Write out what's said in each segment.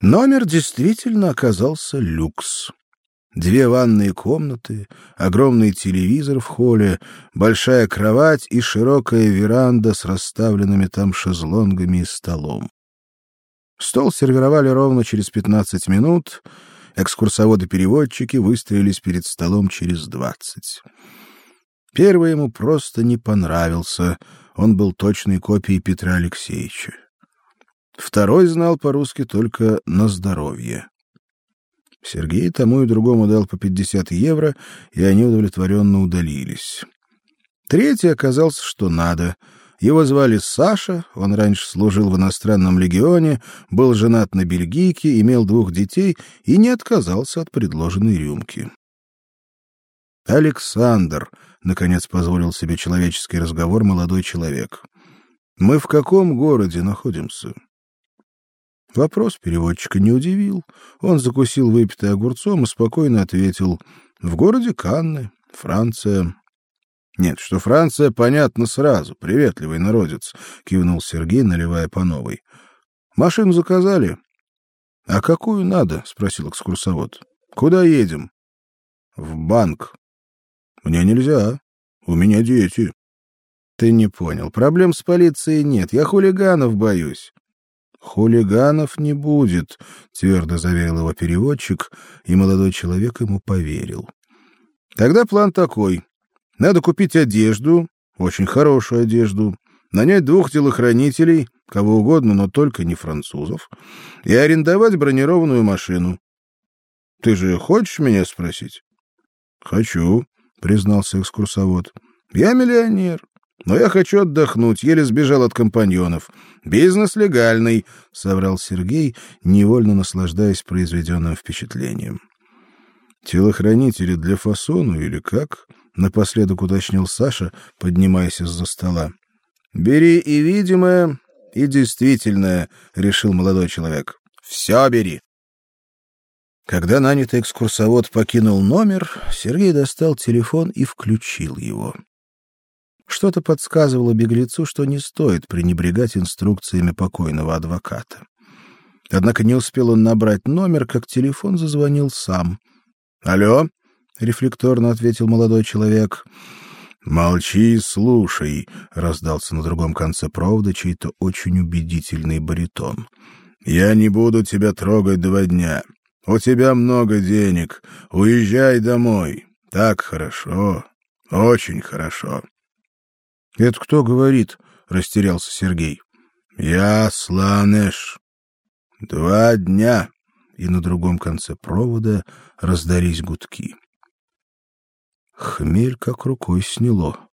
Номер действительно оказался люкс. Две ванные комнаты, огромный телевизор в холле, большая кровать и широкая веранда с расставленными там шезлонгами и столом. Стол сервировали ровно через 15 минут. Экскурсоводы-переводчики выстроились перед столом через 20. Первый ему просто не понравился. Он был точной копией Петра Алексеевича. Второй знал по-русски только на здоровье. Сергей тому и другому дал по 50 евро, и они удовлетворенно удалились. Третий оказался что надо. Его звали Саша, он раньше служил в иностранном легионе, был женат на бельгийке, имел двух детей и не отказался от предложенной рюмки. Александр, наконец позволил себе человеческий разговор молодой человек. Мы в каком городе находимся? Вопрос переводчика не удивил. Он закусил выпитый огурцом и спокойно ответил: "В городе Канны, Франция". Нет, что Франция, понятно сразу. Приветливый народец, кивнул Сергей, наливая по новой. Машину заказали? А какую надо? спросил экскурсовод. Куда едем? В банк. Мне нельзя. У меня дети. Ты не понял. Проблем с полицией нет. Я хулиганов боюсь. Хулиганов не будет, твердо заверил его переводчик, и молодой человек ему поверил. Тогда план такой: надо купить одежду, очень хорошую одежду, нанять двух телохранителей, кого угодно, но только не французов, и арендовать бронированную машину. Ты же хочешь меня спросить? Хочу, признался экскурсовод. Я миллионер. Но я хочу отдохнуть, еле сбежал от компаньонов. Бизнес легальный, соврал Сергей, невольно наслаждаясь произведенным впечатлением. Телохранители для фасону или как? напоследок уточнил Саша, поднимаясь из-за стола. Бери и видимое, и действительное, решил молодой человек. Все бери. Когда нанятый экскурсовод покинул номер, Сергей достал телефон и включил его. Что-то подсказывало беглецу, что не стоит пренебрегать инструкциями покойного адвоката. Однако не успел он набрать номер, как телефон зазвонил сам. Алло, рефлекторно ответил молодой человек. Молчи и слушай, раздался на другом конце провода чей-то очень убедительный баритон. Я не буду тебя трогать два дня. У тебя много денег. Уезжай домой. Так хорошо. Очень хорошо. Это кто говорит? растерялся Сергей. Я Сланеш. Два дня. И на другом конце провода раздались гудки. Хмель как рукой сняло.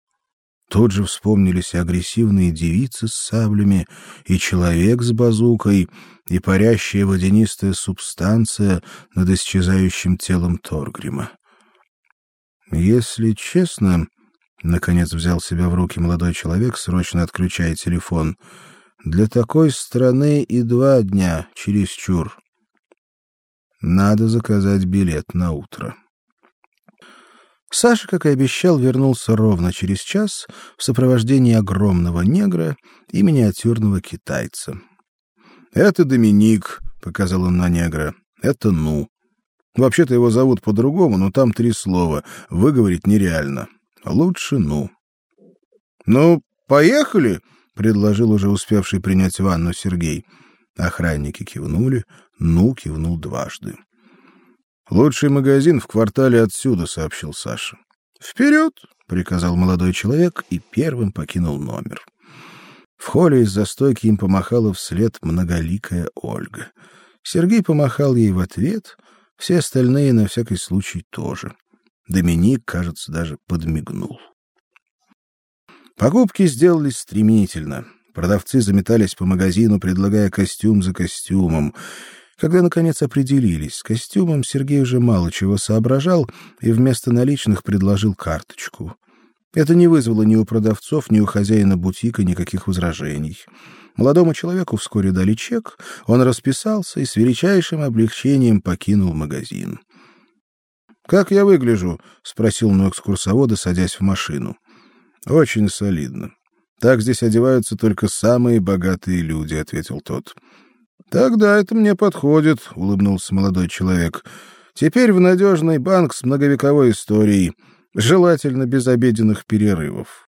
Тут же вспомнились агрессивные девицы с саблями, и человек с базукой, и парящая водянистая субстанция над исчезающим телом Торгрима. Если честно, наконец взял себя в руки молодой человек, срочно отключая телефон. Для такой страны и два дня чересчур. Надо заказать билет на утро. Саша, как и обещал, вернулся ровно через час в сопровождении огромного негра и миниатюрного китайца. Это Доминик, показал он на негра. Это ну. Вообще-то его зовут по-другому, но там три слова, выговорить нереально. Лучше ну. Ну, поехали, предложил уже успевший принять ванну Сергей. Охранники кивнули, ну кивнул дважды. Лучший магазин в квартале отсюда, сообщил Саша. «Вперед!» — приказал молодой человек и первым покинул номер. В холле из застойки им помахала вслед многоликая Ольга. Сергей помахал ей в ответ, все остальные на всякий случай тоже. Доминик, кажется, даже подмигнул. Покупки сделались стремительно. Продавцы заметались по магазину, предлагая костюм за костюмом. Когда наконец определились с костюмом, Сергей уже мало чего соображал и вместо наличных предложил карточку. Это не вызвало ни у продавцов, ни у хозяина бутика никаких возражений. Молодому человеку вскоре дали чек, он расписался и с величайшим облегчением покинул магазин. Как я выгляжу? спросил он экскурсовода, садясь в машину. Очень солидно. Так здесь одеваются только самые богатые люди, ответил тот. Тогда это мне подходит, улыбнулся молодой человек. Теперь в надежный банк с многовековой историей, желательно без обеденных перерывов.